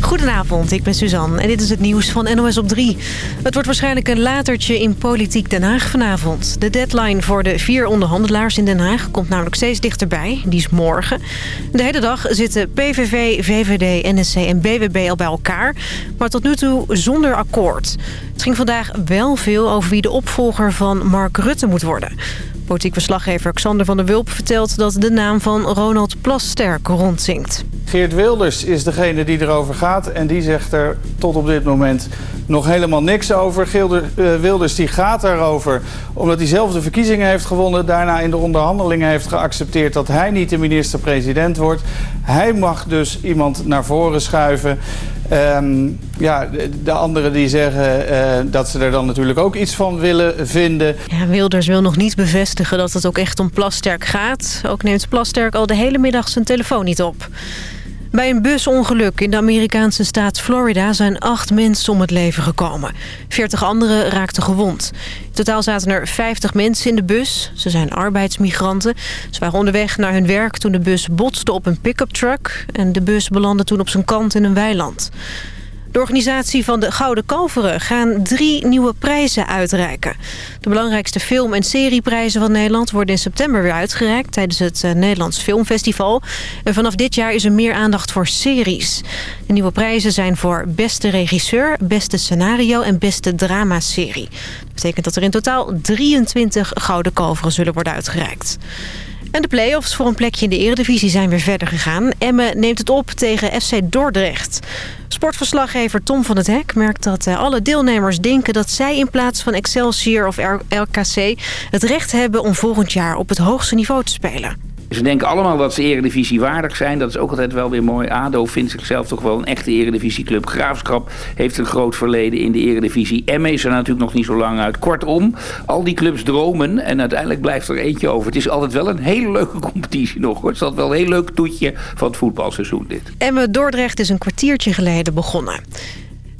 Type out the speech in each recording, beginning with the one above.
Goedenavond, ik ben Suzanne en dit is het nieuws van NOS op 3. Het wordt waarschijnlijk een latertje in Politiek Den Haag vanavond. De deadline voor de vier onderhandelaars in Den Haag komt namelijk steeds dichterbij. Die is morgen. De hele dag zitten PVV, VVD, NSC en BWB al bij elkaar. Maar tot nu toe zonder akkoord. Het ging vandaag wel veel over wie de opvolger van Mark Rutte moet worden. Politiek verslaggever Xander van der Wulp vertelt dat de naam van Ronald Plasterk rondzinkt. Geert Wilders is degene die erover gaat en die zegt er tot op dit moment nog helemaal niks over. Gilder, uh, Wilders die gaat daarover omdat hij zelf de verkiezingen heeft gewonnen. Daarna in de onderhandelingen heeft geaccepteerd dat hij niet de minister-president wordt. Hij mag dus iemand naar voren schuiven. Um, ja, de, de, anderen die zeggen uh, dat ze er dan natuurlijk ook iets van willen vinden. Ja, Wilders wil nog niet bevestigen dat het ook echt om Plasterk gaat. Ook neemt Plasterk al de hele middag zijn telefoon niet op. Bij een busongeluk in de Amerikaanse staat Florida zijn acht mensen om het leven gekomen. Veertig anderen raakten gewond. In totaal zaten er 50 mensen in de bus. Ze zijn arbeidsmigranten. Ze waren onderweg naar hun werk toen de bus botste op een pick-up truck. En de bus belandde toen op zijn kant in een weiland. De organisatie van de Gouden Kalveren gaan drie nieuwe prijzen uitreiken. De belangrijkste film- en serieprijzen van Nederland worden in september weer uitgereikt... tijdens het Nederlands Filmfestival. En vanaf dit jaar is er meer aandacht voor series. De nieuwe prijzen zijn voor beste regisseur, beste scenario en beste dramaserie. Dat betekent dat er in totaal 23 Gouden Kalveren zullen worden uitgereikt. En de play-offs voor een plekje in de eredivisie zijn weer verder gegaan. Emmen neemt het op tegen FC Dordrecht. Sportverslaggever Tom van het Hek merkt dat alle deelnemers denken... dat zij in plaats van Excelsior of RKC het recht hebben om volgend jaar op het hoogste niveau te spelen. Ze denken allemaal dat ze eredivisie waardig zijn. Dat is ook altijd wel weer mooi. ADO vindt zichzelf toch wel een echte eredivisieclub. Graafschap heeft een groot verleden in de eredivisie. Emme is er natuurlijk nog niet zo lang uit. Kortom, al die clubs dromen en uiteindelijk blijft er eentje over. Het is altijd wel een hele leuke competitie nog hoor. Het is altijd wel een heel leuk toetje van het voetbalseizoen dit. Emme Dordrecht is een kwartiertje geleden begonnen.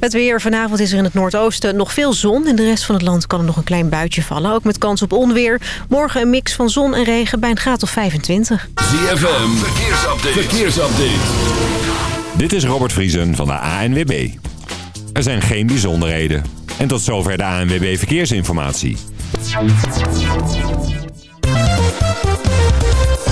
Het weer. Vanavond is er in het noordoosten nog veel zon. In de rest van het land kan er nog een klein buitje vallen. Ook met kans op onweer. Morgen een mix van zon en regen bij een graad of 25. ZFM. Verkeersupdate. Verkeersupdate. Dit is Robert Vriesen van de ANWB. Er zijn geen bijzonderheden. En tot zover de ANWB Verkeersinformatie.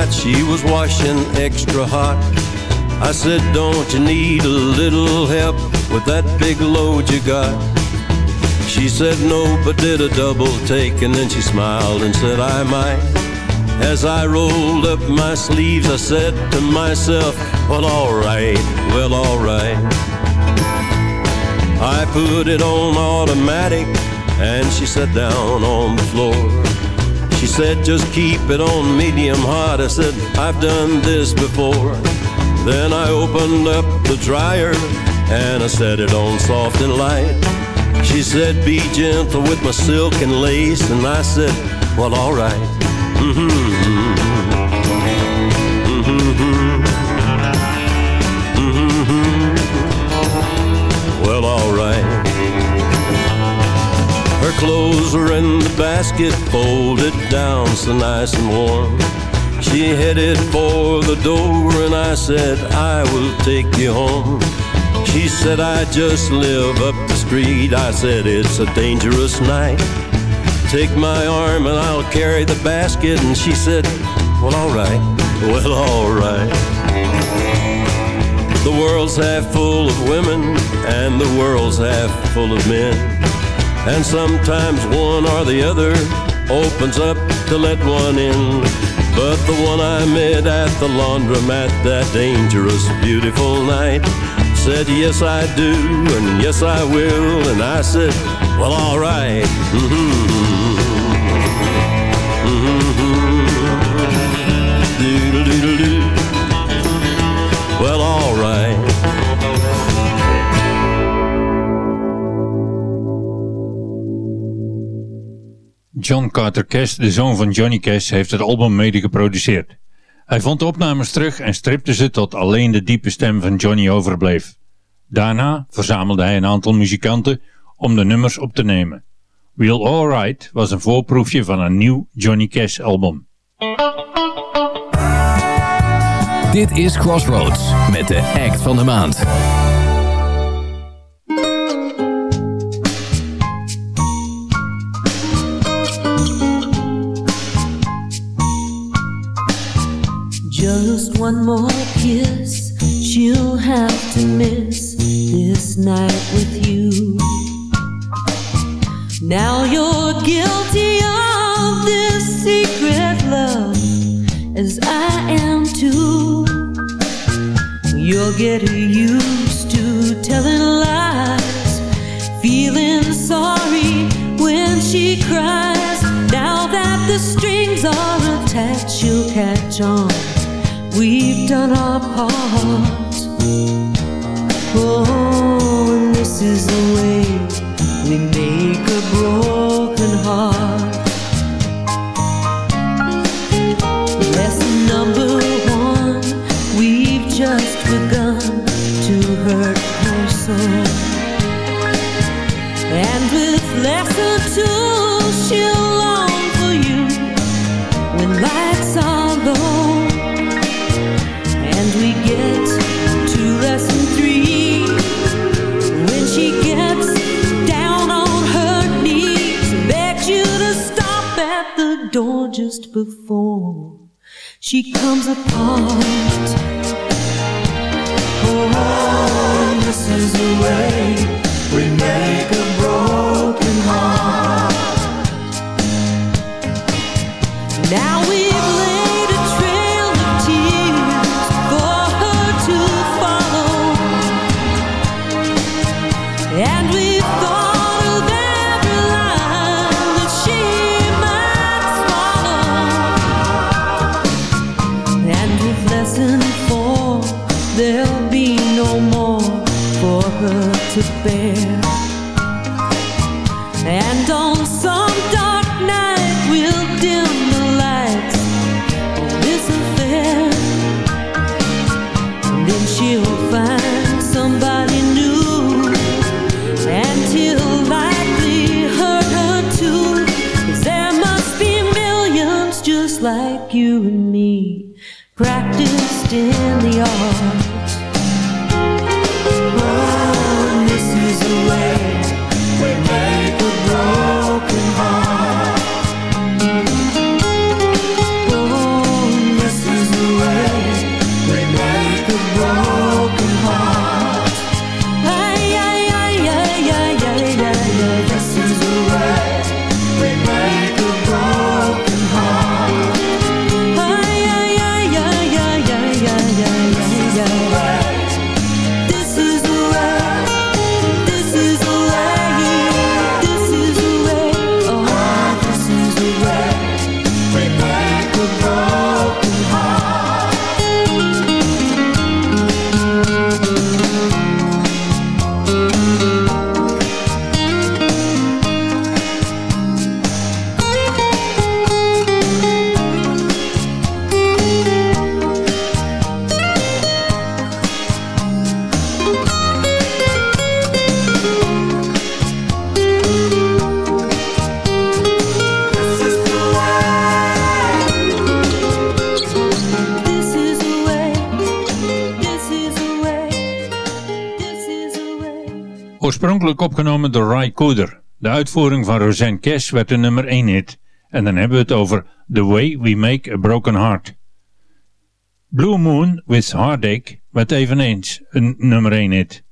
Laundromat. She was washing extra hot. I said, Don't you need a little help with that big load you got? She said no, but did a double take, and then she smiled and said, I might. As I rolled up my sleeves, I said to myself, Well, alright, well, alright. I put it on automatic, and she sat down on the floor. Said, just keep it on medium hot. I said, I've done this before. Then I opened up the dryer and I set it on soft and light. She said, be gentle with my silk and lace. And I said, well, all right. Mm-hmm. Clothes were in the basket, folded down so nice and warm. She headed for the door, and I said, I will take you home. She said, I just live up the street. I said, it's a dangerous night. Take my arm and I'll carry the basket. And she said, Well, all right, well, all right. The world's half full of women, and the world's half full of men. And sometimes one or the other opens up to let one in. But the one I met at the laundromat that dangerous, beautiful night said, Yes, I do, and yes, I will. And I said, Well, all right. Mm-hmm. John Carter Cash, de zoon van Johnny Cash, heeft het album mede geproduceerd. Hij vond de opnames terug en stripte ze tot alleen de diepe stem van Johnny overbleef. Daarna verzamelde hij een aantal muzikanten om de nummers op te nemen. We'll Alright was een voorproefje van een nieuw Johnny Cash album. Dit is Crossroads met de act van de maand. Just one more kiss, she'll have to miss this night with you. Now you're guilty of this secret love, as I am too. You're getting used to telling lies, feeling sorry when she cries. Now that the strings are attached, she'll catch on. We've done our part. Oh, and this is the way we make a broken heart. Just before she comes apart. Oh, this is the way we make a Oorspronkelijk opgenomen door Ry Cooder. De uitvoering van Roseanne Cash werd een nummer 1 hit. En dan hebben we het over The Way We Make a Broken Heart. Blue Moon with Heartache werd eveneens een nummer 1 hit.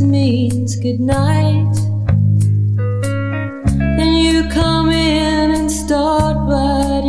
kiss means goodnight. Then you come in and start by.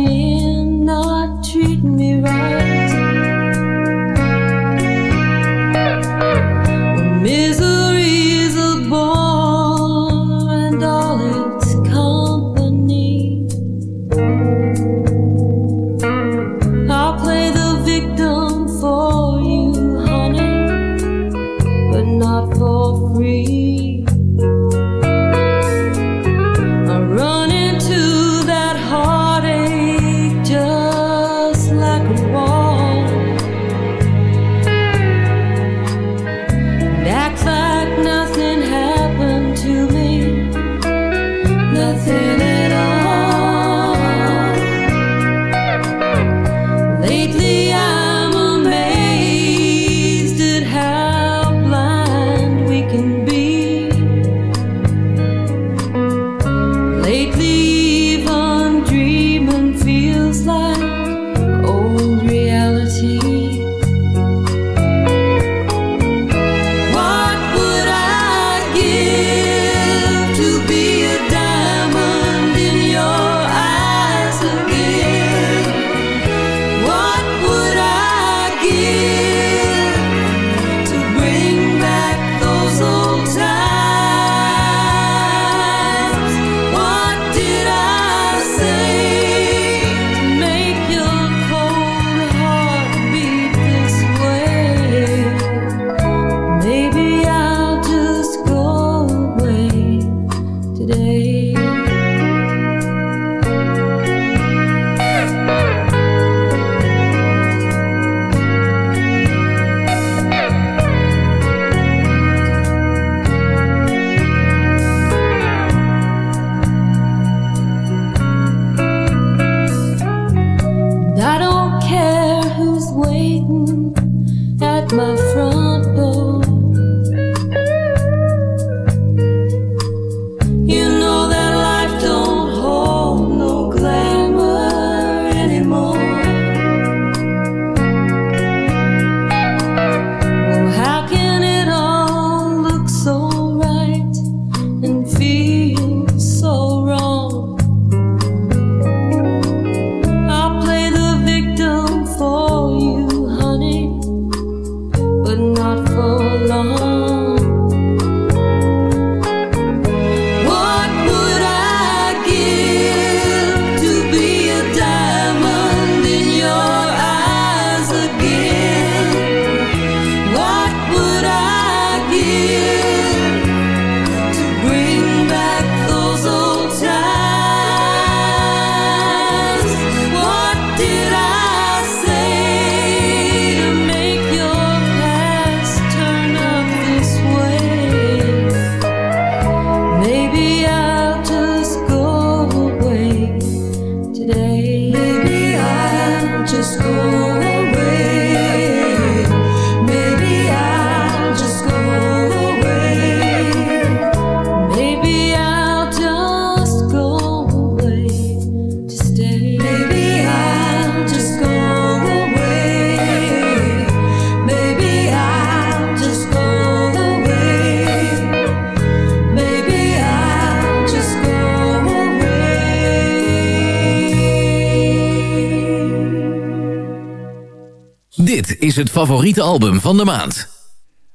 is het favoriete album van de maand.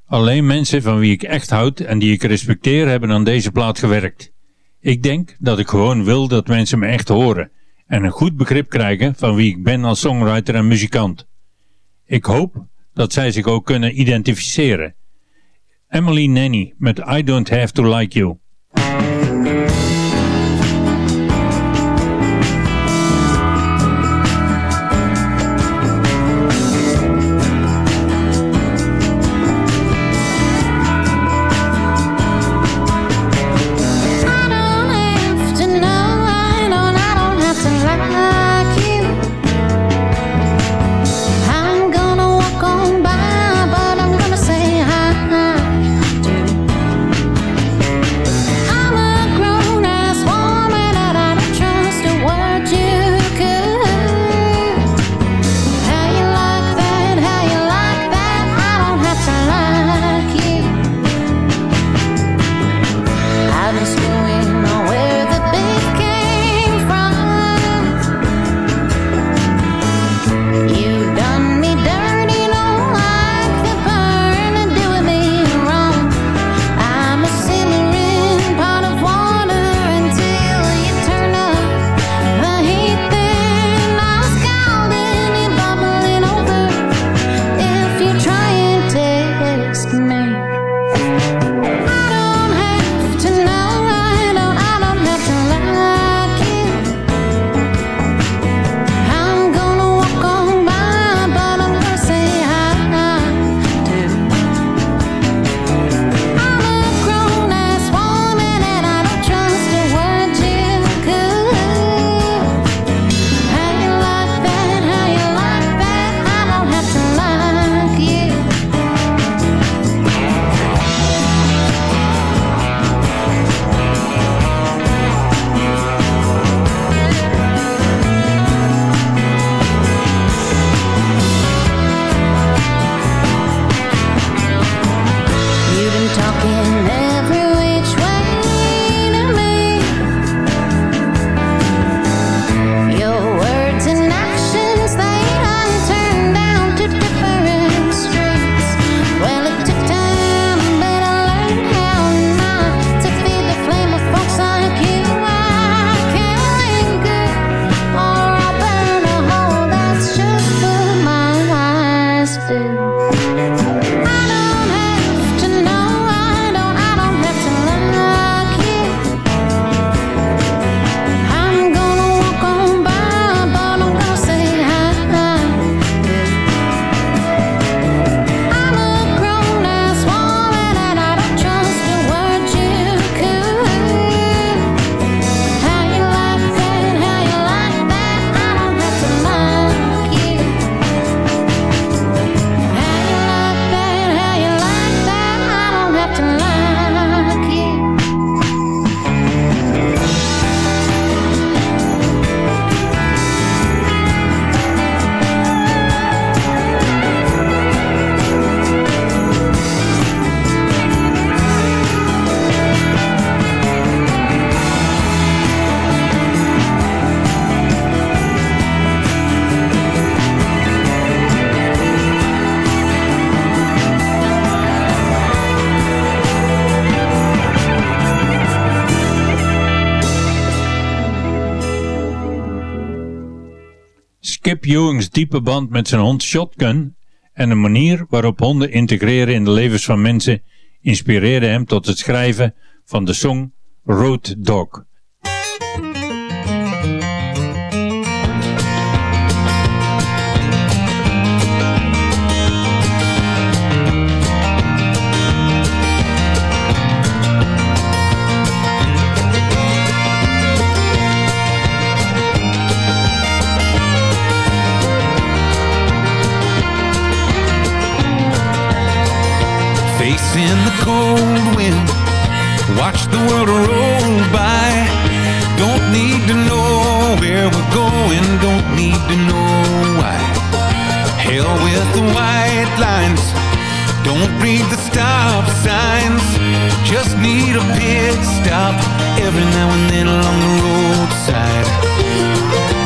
Alleen mensen van wie ik echt houd en die ik respecteer hebben aan deze plaat gewerkt. Ik denk dat ik gewoon wil dat mensen me echt horen en een goed begrip krijgen van wie ik ben als songwriter en muzikant. Ik hoop dat zij zich ook kunnen identificeren. Emily Nanny met I Don't Have To Like You. Ewing's diepe band met zijn hond Shotgun en de manier waarop honden integreren in de levens van mensen inspireerde hem tot het schrijven van de song Road Dog. Facing the cold wind, watch the world roll by. Don't need to know where we're going, don't need to know why. Hell with the white lines, don't read the stop signs. Just need a pit stop every now and then along the roadside.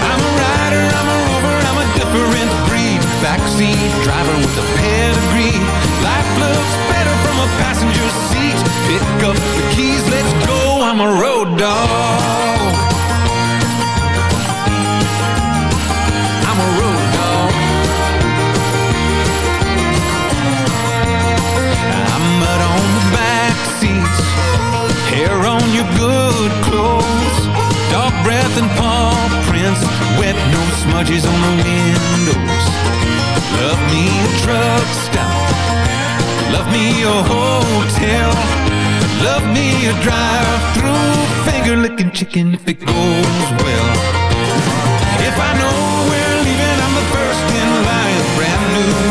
I'm a rider, I'm a rover, I'm a different breed. Backseat driver with a pedigree. Life looks from a passenger seat. Pick up the keys, let's go. I'm a road dog. I'm a road dog. I'm mud on the back seats, hair on your good clothes, dog breath and paw prints, wet no smudges on the windows. Love me a truck stop, love me a hotel, love me a drive-through finger licking chicken if it goes well. If I know we're leaving, I'm the first in line. Brand new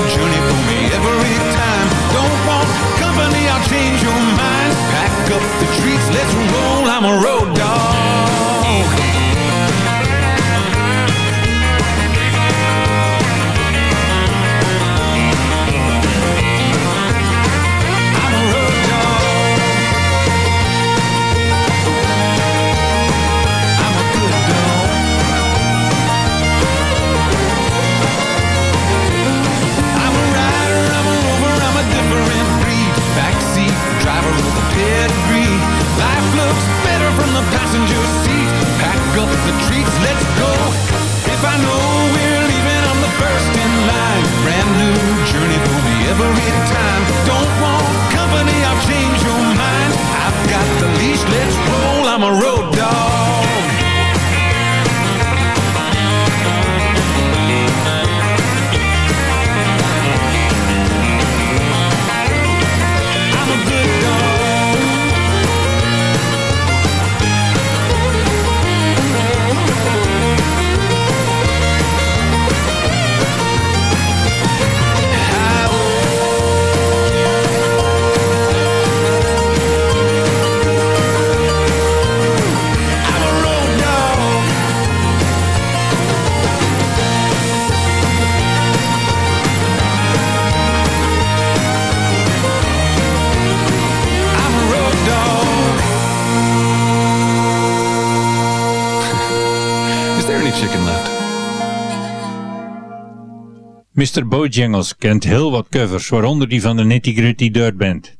Mr. Bojangles kent heel wat covers, waaronder die van de Nitty Gritty Dirt Band.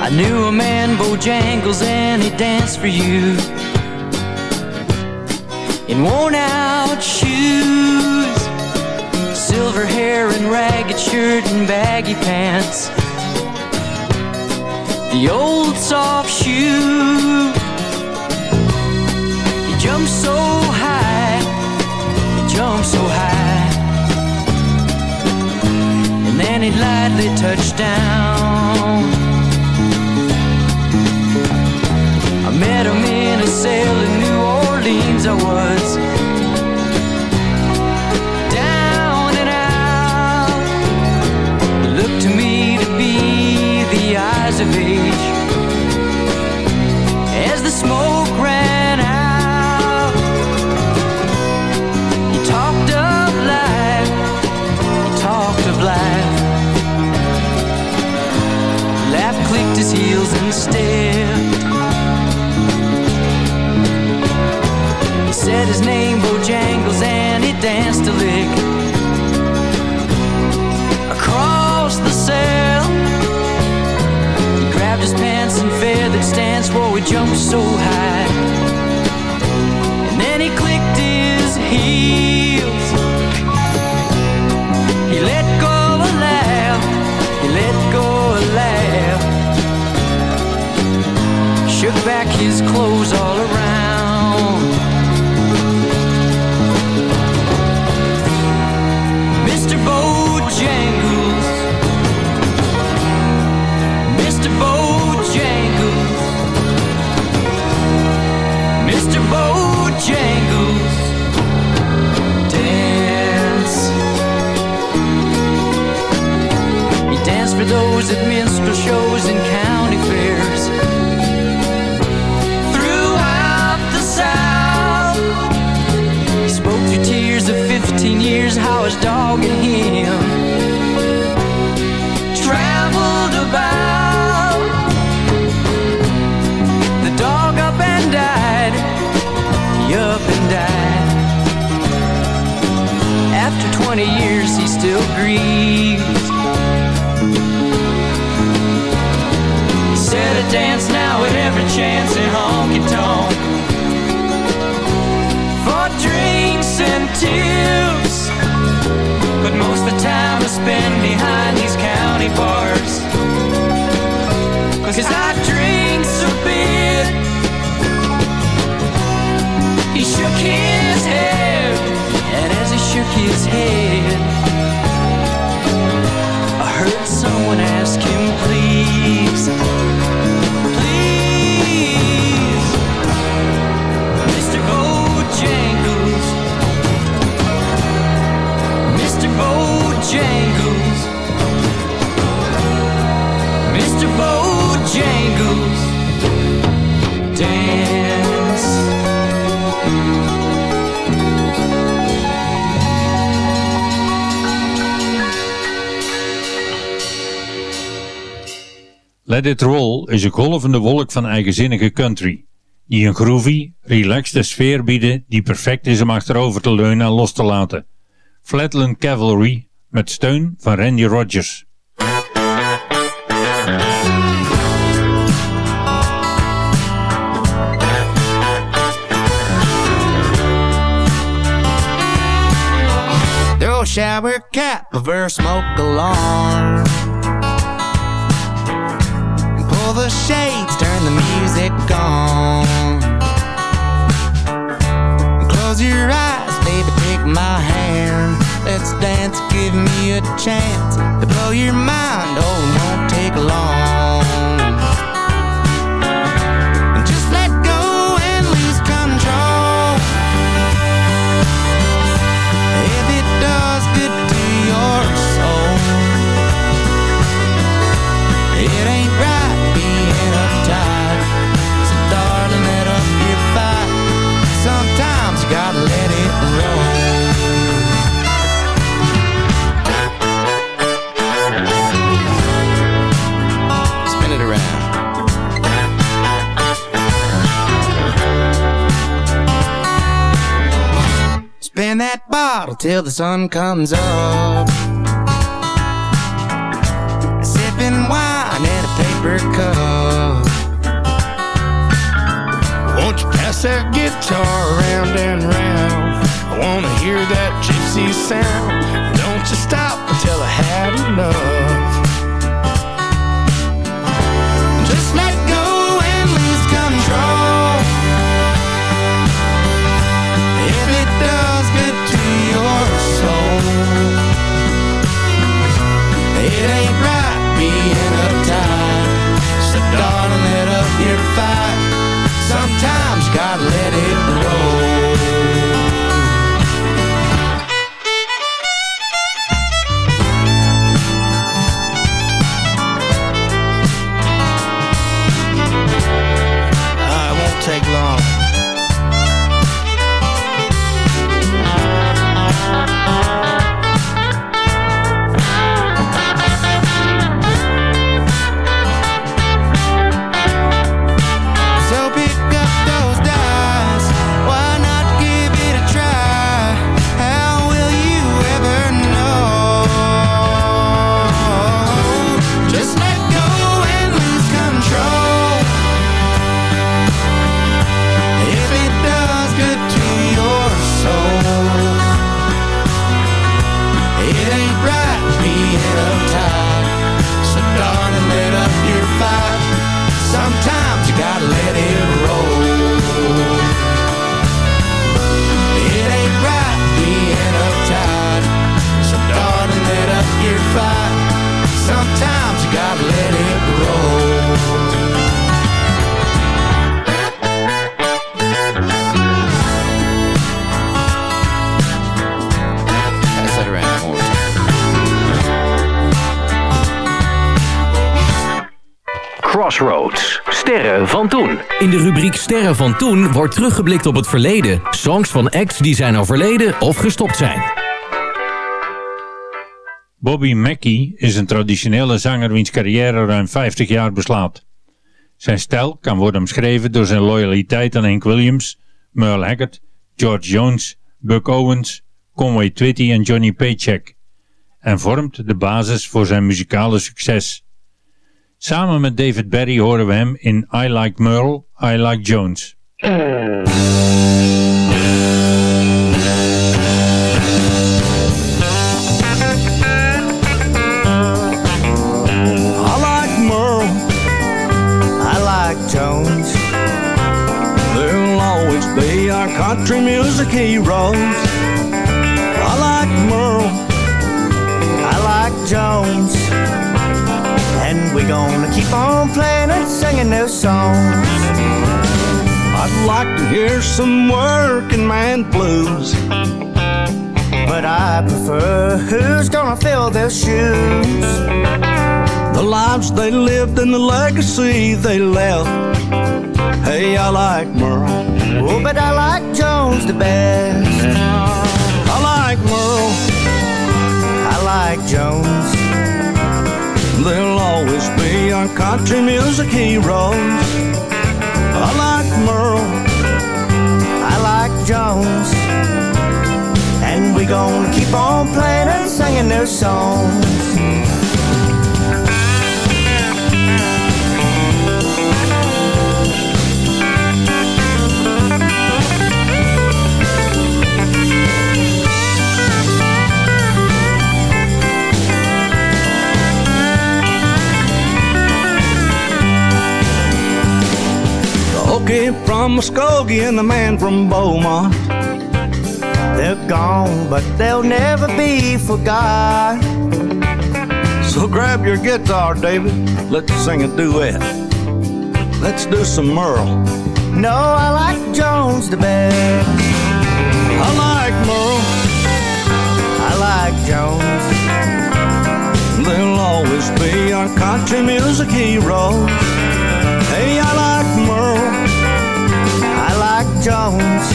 I knew a man, Bojangles, and he danced for you in worn out shoes, silver hair and ragged shirt and baggy pants. The old soft shoe. And he lightly touched down. But most of the time I spend behind these county bars. Cause I drink a bit. He shook his head, and as he shook his head, I heard someone ask him. Please, Let It Roll is een golvende wolk van eigenzinnige country. Die een groovy, relaxed sfeer bieden die perfect is om achterover te leunen en los te laten. Flatland Cavalry met steun van Randy Rogers. Shower smoke alarm. The shades, turn the music on. Close your eyes, baby, take my hand. Let's dance, give me a chance to blow your mind. Oh, it won't take long. Till the sun comes up. Sipping wine in a paper cup. Won't you pass that guitar round and round? I wanna hear that gypsy sound. Don't you stop until I had enough. Being uptight. So, darling, let up your fight. Sometimes gotta let it roll. Rubriek Sterren van toen wordt teruggeblikt op het verleden. Songs van acts die zijn overleden of gestopt zijn. Bobby Mackey is een traditionele zanger wiens carrière ruim 50 jaar beslaat. Zijn stijl kan worden omschreven door zijn loyaliteit aan Hank Williams, Merle Haggard, George Jones, Buck Owens, Conway Twitty en Johnny Paycheck en vormt de basis voor zijn muzikale succes. Samen met David Berry horen we hem in I Like Merle, I Like Jones. Merle. I like Jones. They'll always be our country music heroes. I like Merle. I like Jones. And we're gonna keep on playing and singing their songs. I'd like to hear some working man blues. But I prefer who's gonna fill their shoes. The lives they lived and the legacy they left. Hey, I like Merle. Oh, but I like Jones the best. I like Merle. I like Jones. They'll always be our country music heroes. I like Merle. I like Jones. And we gonna keep on playing and singing their songs. The Okie from Muskogee and the man from Beaumont. They're gone, but they'll never be forgot. So grab your guitar, David. Let's sing a duet. Let's do some Merle. No, I like Jones the best. I like Merle. I like Jones. They'll always be our country music heroes. Like Jones.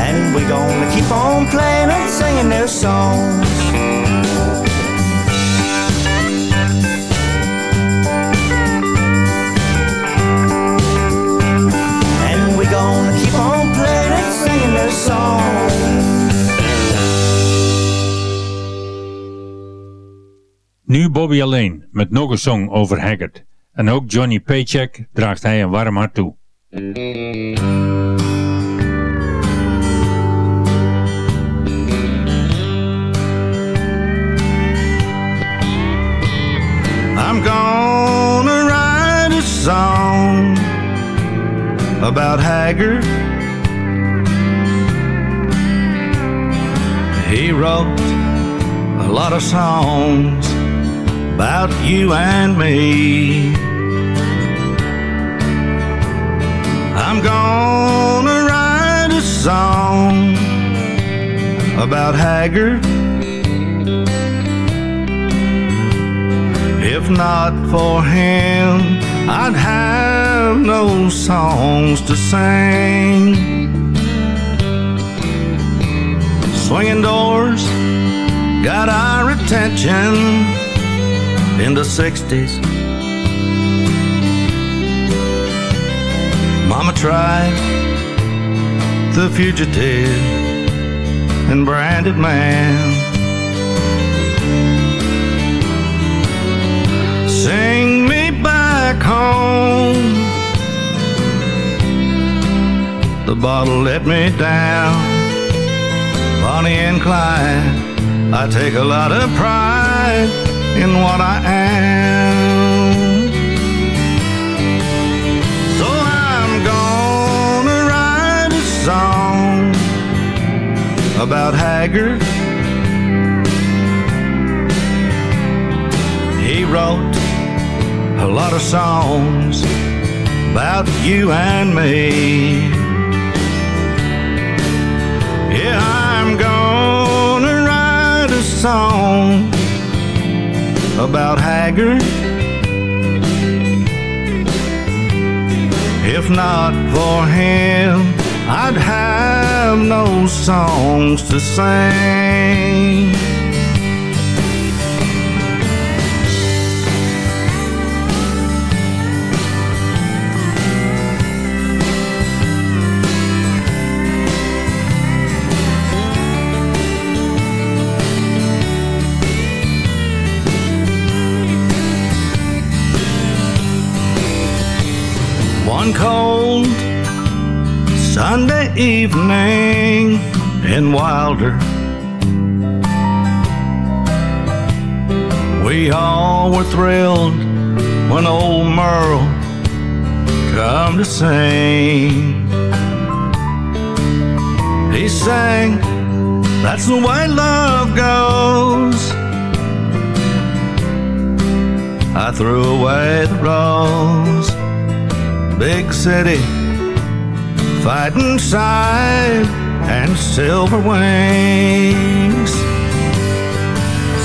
And we're gonna keep on playing and singing their songs. And we're gonna keep on playing and singing their songs. Nu Bobby alleen, met nog een song over Haggard. En ook Johnny Paycheck draagt hij een warm hart toe. I'm gonna write a song about Haggard. He wrote a lot of songs about you and me. I'm gonna write a song about Haggard. If not for him, I'd have no songs to sing. Swinging doors got our attention in the 60s. Mama tried the fugitive and branded man. Sing me back home. The bottle let me down. Bonnie and Clyde, I take a lot of pride in what I am. About Haggard. He wrote a lot of songs about you and me. Yeah, I'm gonna write a song about Haggard. If not for him, I'd have no songs to sing. One cold Sunday evening in Wilder. We all were thrilled when old Merle come to sing. He sang, That's the way love goes. I threw away the rose. Big city, fighting side and silver wings.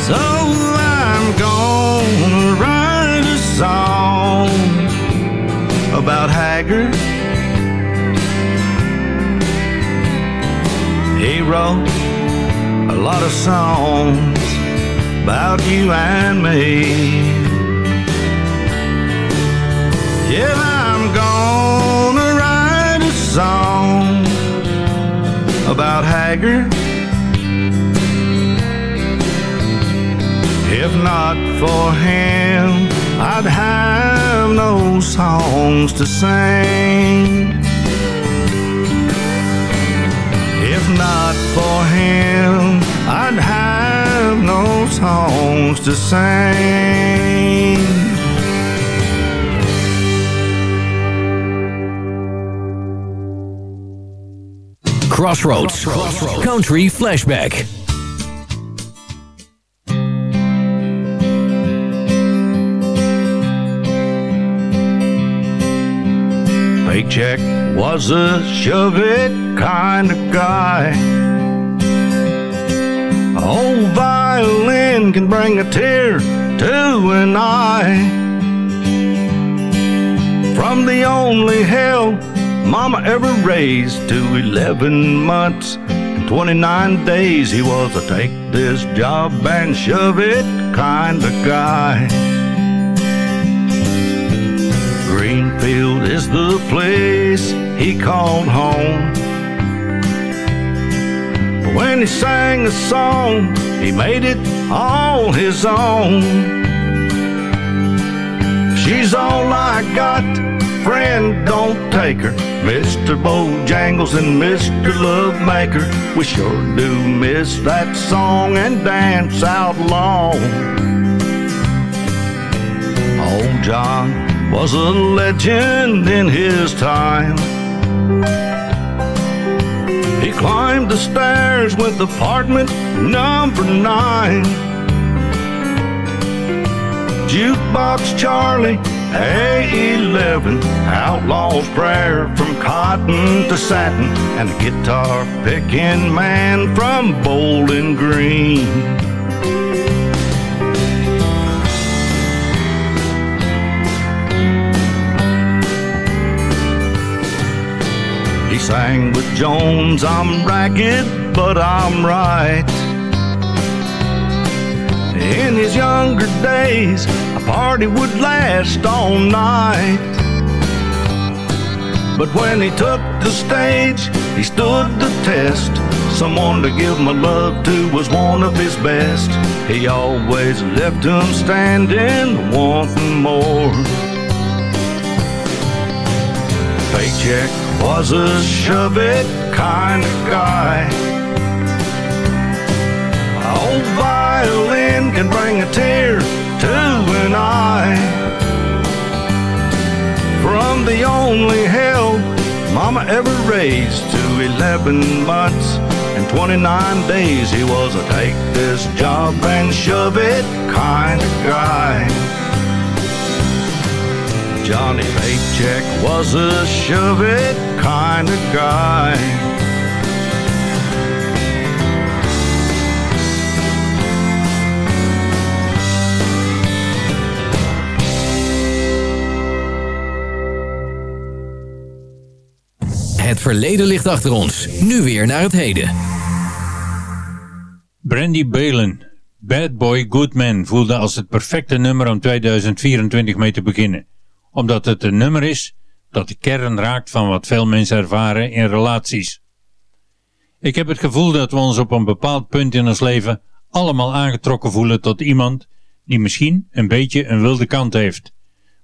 So I'm gonna write a song about Haggard. He wrote a lot of songs about you and me. Song about Haggard. If not for him, I'd have no songs to sing. If not for him, I'd have no songs to sing. Crossroads. Country Flashback. Paycheck was a shove it kind of guy. Old violin can bring a tear to an eye. From the only hell Mama ever raised to 11 months and 29 days, he was a take this job and shove it kind of guy. Greenfield is the place he called home. When he sang a song, he made it all his own. She's all I got, friend, don't take her. Mr. Bojangles and Mr. Lovemaker, we sure do miss that song and dance out long. Old John was a legend in his time. He climbed the stairs with apartment number nine. Jukebox Charlie, A11, Outlaw's Prayer from cotton to satin, and a guitar picking man from Bowling Green. He sang with Jones, I'm ragged, but I'm right. In his younger days, party would last all night. But when he took the stage, he stood the test. Someone to give my love to was one of his best. He always left him standing, wanting more. Paycheck was a shove it kind of guy. Old violin can bring a tear to an eye. From the only hell Mama ever raised to 11 months and 29 days, he was a take this job and shove it kind of guy. Johnny Paycheck was a shove it kind of guy. Het verleden ligt achter ons. Nu weer naar het heden. Brandy Balen, Bad Boy Good Man, voelde als het perfecte nummer om 2024 mee te beginnen. Omdat het een nummer is dat de kern raakt van wat veel mensen ervaren in relaties. Ik heb het gevoel dat we ons op een bepaald punt in ons leven allemaal aangetrokken voelen tot iemand die misschien een beetje een wilde kant heeft,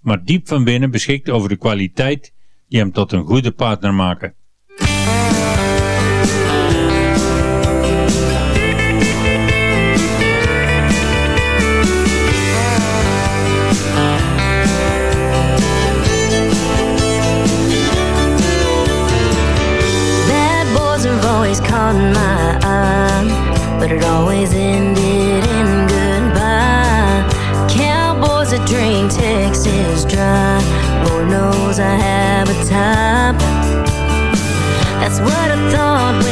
maar diep van binnen beschikt over de kwaliteit die hem tot een goede partner maken. Texas dry, Lord knows I have a type. That's what I thought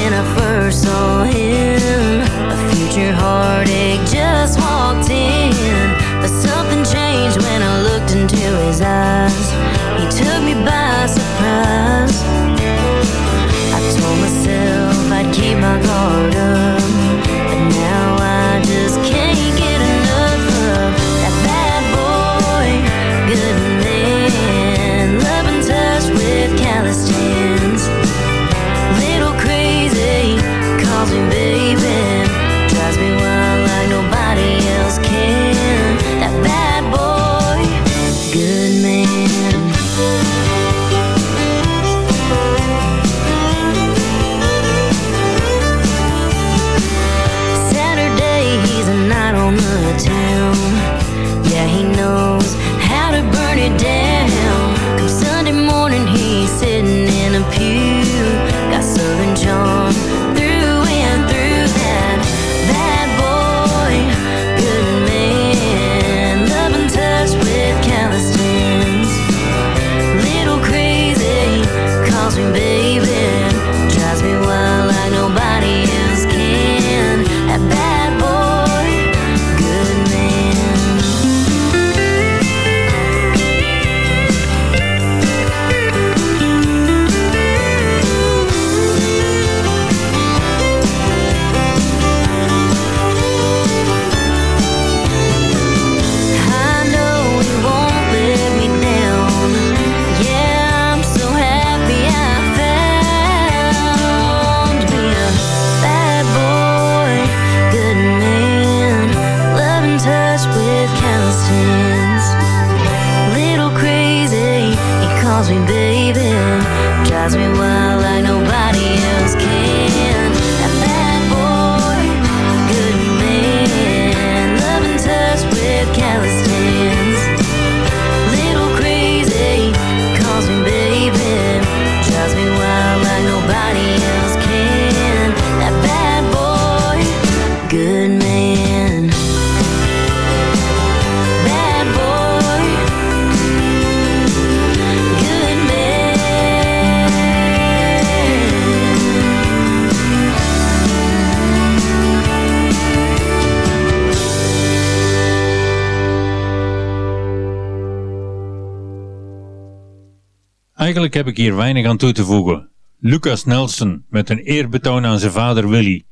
Eigenlijk heb ik hier weinig aan toe te voegen. Lucas Nelson met een eerbetoon aan zijn vader Willy,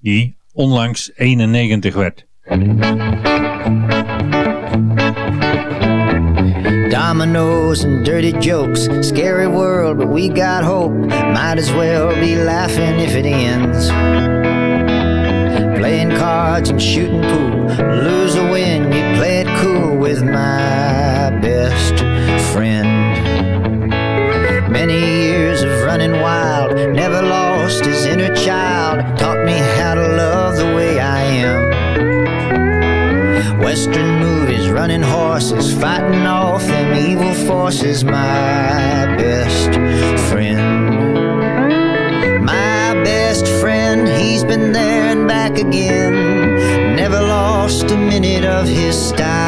die onlangs 91 werd. Dominoes and dirty jokes, scary world, but we got hope. Might as well be laughing if it ends. Playing cards and shooting pool, lose or win, horses, fighting off them evil forces, my best friend. My best friend, he's been there and back again, never lost a minute of his style.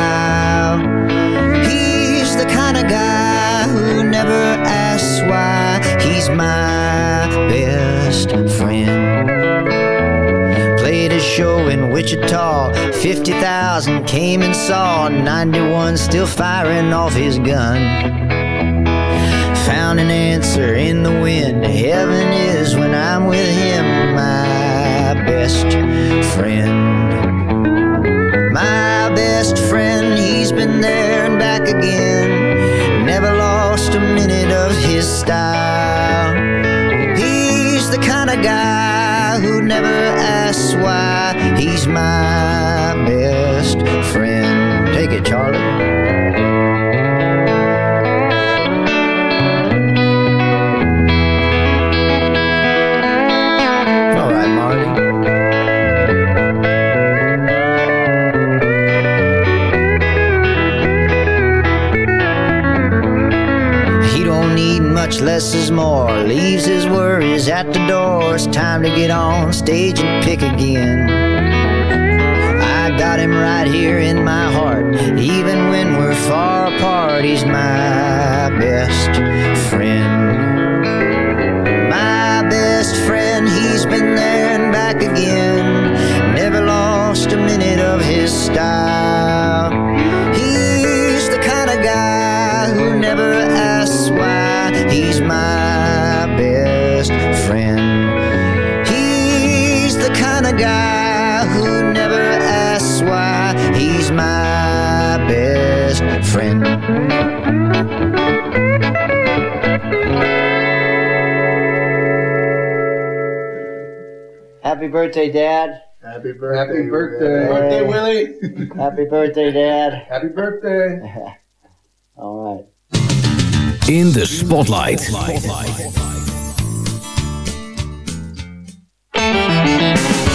Show in Wichita, 50,000 came and saw, 91 still firing off his gun. found an answer in the wind. Heaven is when I'm with him, my best friend. My best friend, he's been there and back again. Never lost a minute of his style. The kind of guy who never asks why. He's my best friend. Much less is more. Leaves his worries at the door. It's time to get on stage and pick again. I got him right here in my heart. Even when we're far apart, he's my best friend. My best friend, he's been there and back again. Never lost a minute of his style. Happy birthday, Dad. Happy birthday. Happy birthday. Birthday, Willie. Happy birthday, Dad. Happy birthday. All right. In the Spotlight. Well,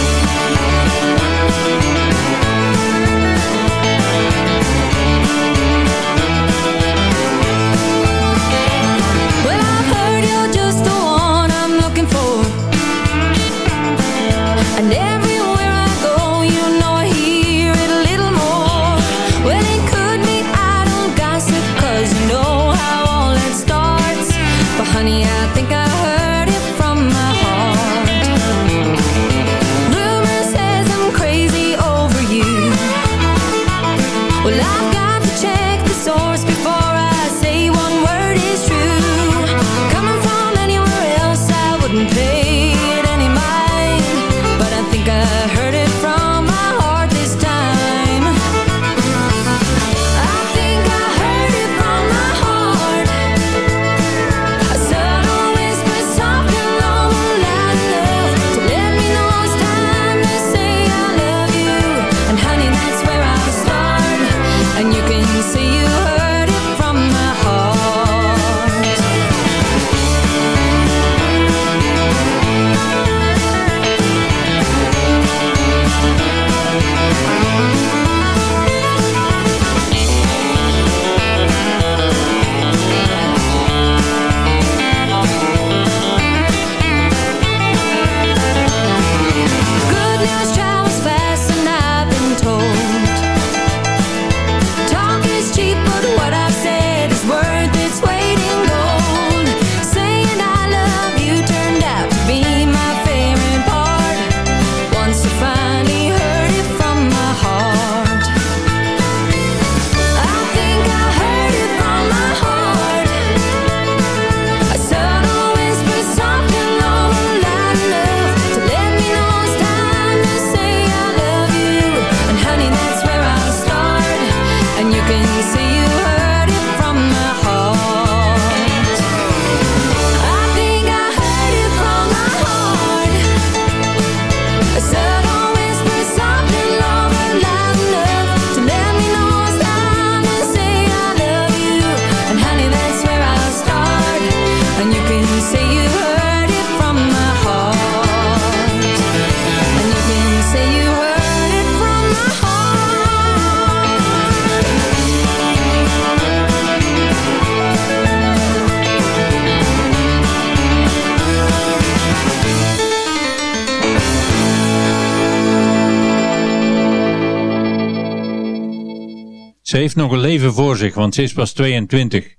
heeft nog een leven voor zich, want ze is pas 22.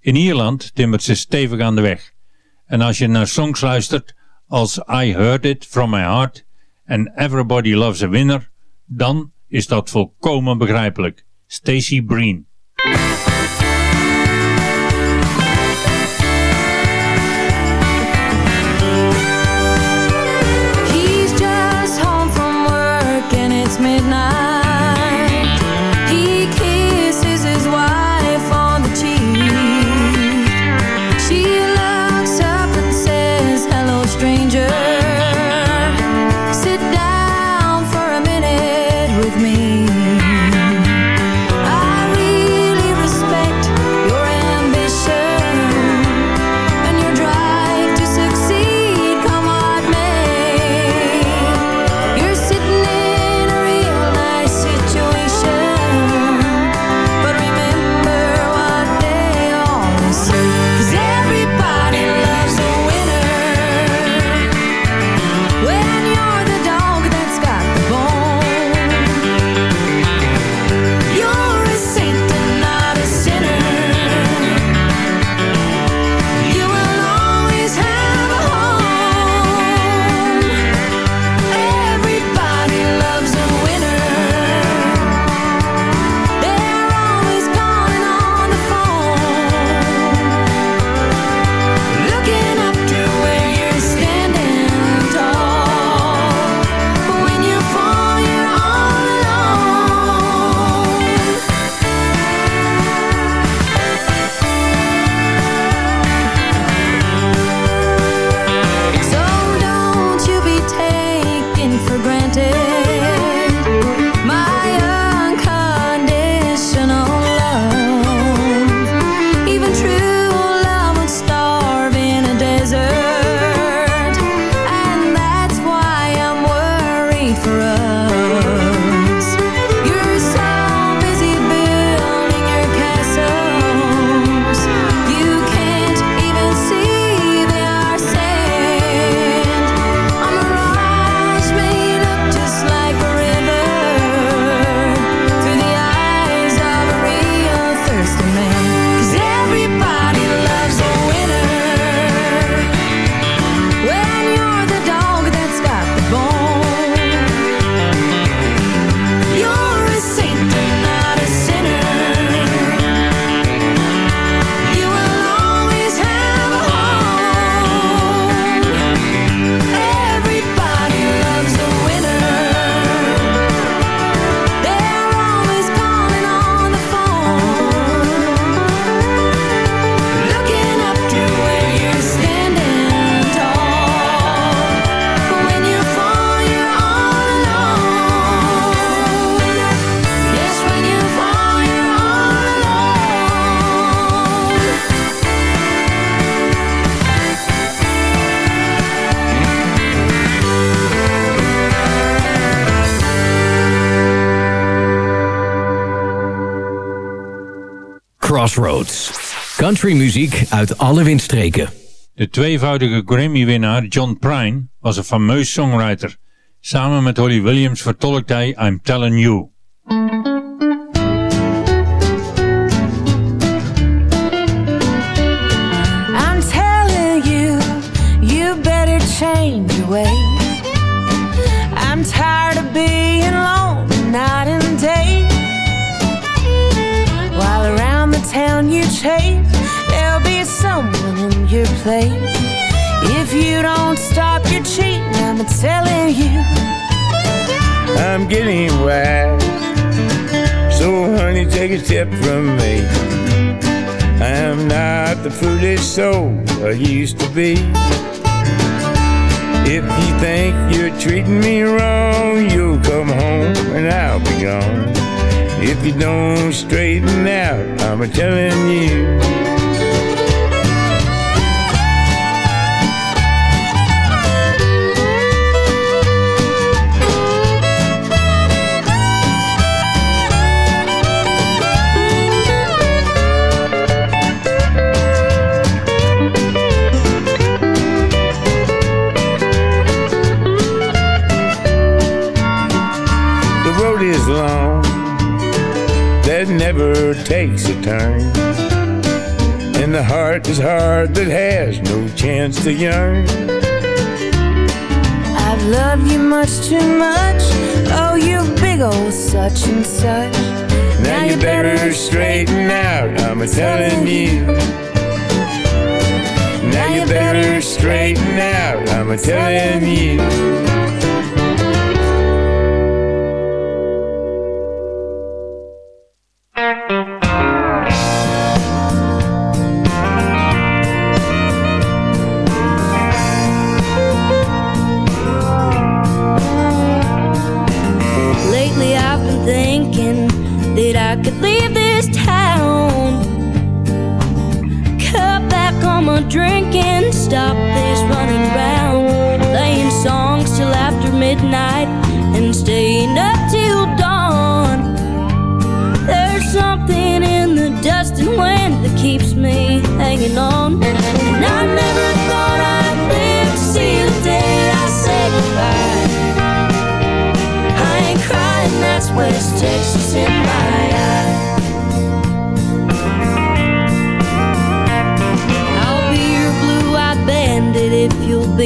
In Ierland timmert ze stevig aan de weg. En als je naar songs luistert als I Heard It From My Heart en Everybody Loves a Winner, dan is dat volkomen begrijpelijk. Stacey Breen. Countrymuziek uit alle windstreken. De tweevoudige Grammy-winnaar John Prine was een fameus songwriter. Samen met Holly Williams vertolkt hij I'm Telling You. I'm telling you, you better change your ways. I'm tired of being alone night and day. While around the town you chase, someone in your place. If you don't stop your cheating, I'm telling you. I'm getting wise. So, honey, take a tip from me. I am not the foolish soul I used to be. If you think you're treating me wrong, you'll come home and I'll be gone. If you don't straighten out, I'm a telling you. Never takes a turn. And the heart is hard that has no chance to yearn. I've loved you much too much. Oh, you big old such and such. Now you better straighten out, I'm a telling you. Now you better straighten out, I'm a telling you. This town. Cut back on my drinking, stop this running around. Playing songs till after midnight and staying up till dawn. There's something in the dust and wind that keeps me hanging on. And I never thought I'd live to see the day I say goodbye. I ain't crying, that's West Texas in my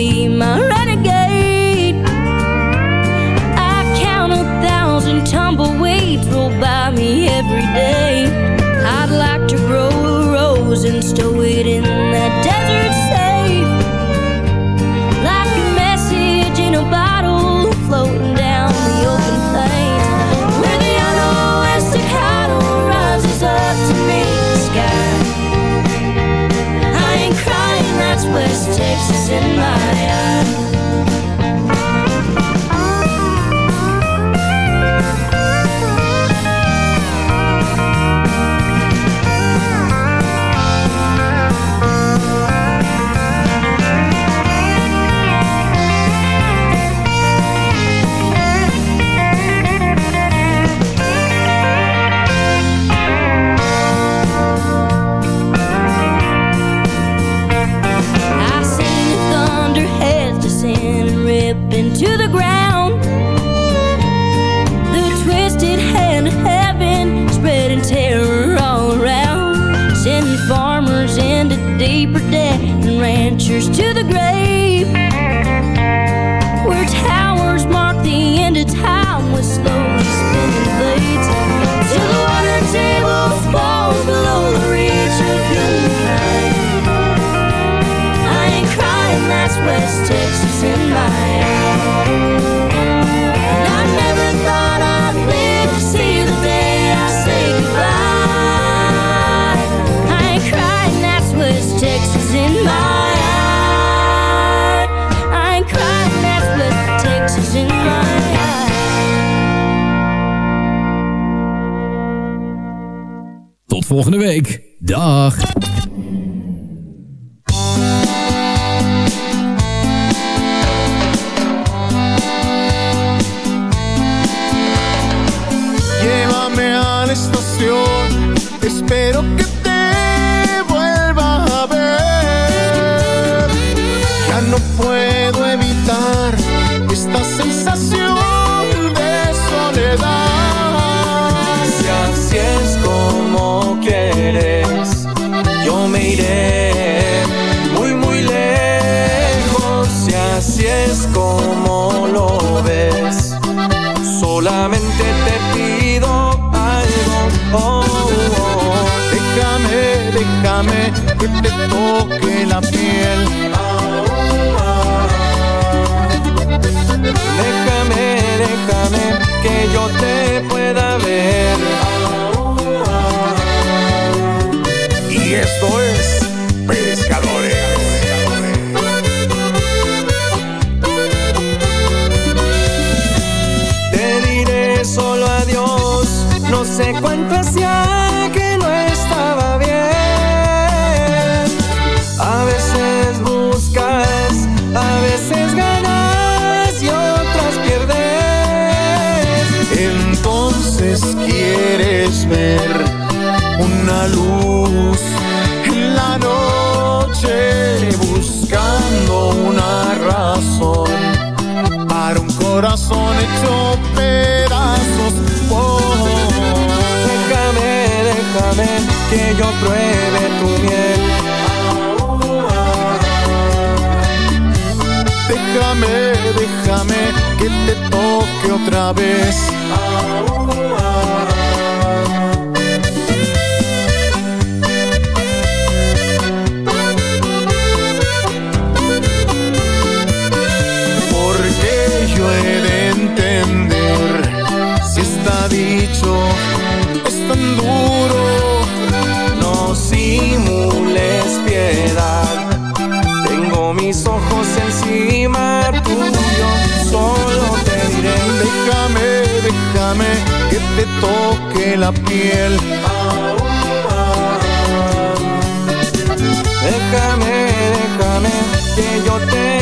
you'll be Tot ver una luz en la noche buscando una razón para un corazón hecho pedazos. Oh, Déjame, déjame que yo pruebe tu miel. déjame, déjame que te toque otra vez. Porque yo he de entender si está dicho es tan duro. Déjame que te toque la piel. Déjame, déjame que yo te